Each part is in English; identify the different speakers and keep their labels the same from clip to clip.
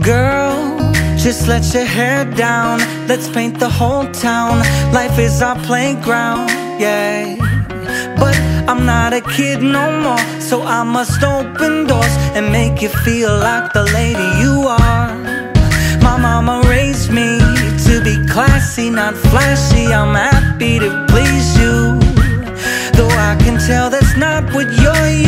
Speaker 1: Girl, just let your hair down. Let's paint the whole town. Life is our playground, yeah. But I'm not a kid no more, so I must open doors and make you feel like the lady you are. My mama raised me to be classy, not flashy. I'm happy to please you. Though I can tell that's not what you're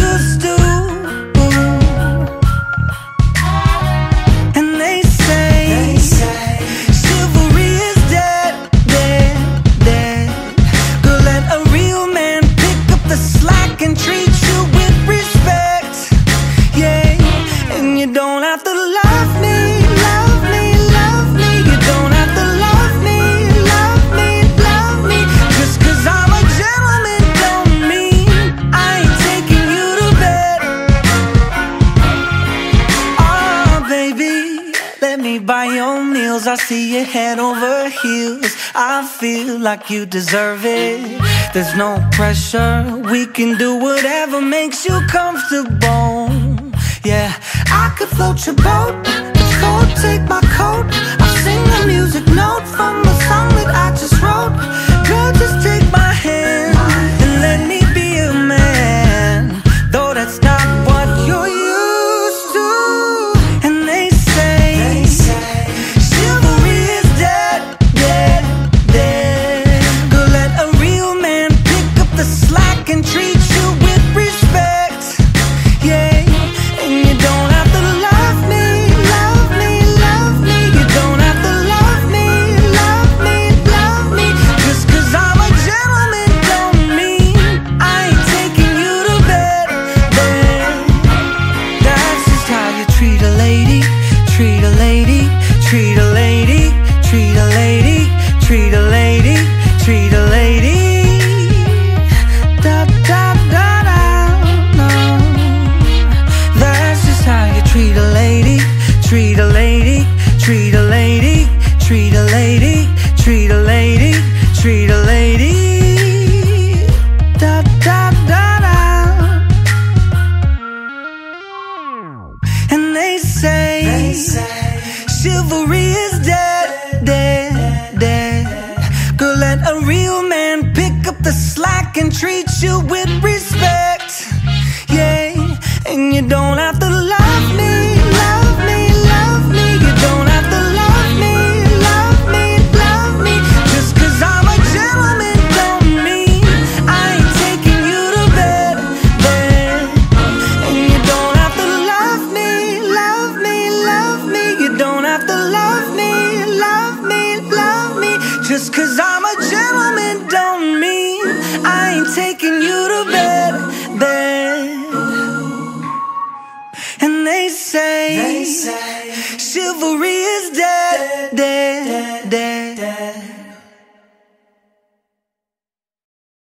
Speaker 1: me buy your meals. I see you head over heels. I feel like you deserve it. There's no pressure. We can do whatever makes you comfortable. Yeah, I could float your boat. Cold, take my coat. I'll sing a music note from chivalry is dead, dead, dead. Girl, let a real man pick up the slack and treat you with respect. Just cause I'm a gentleman don't mean I ain't taking you to bed, bed. And they say, they say chivalry is dead, dead,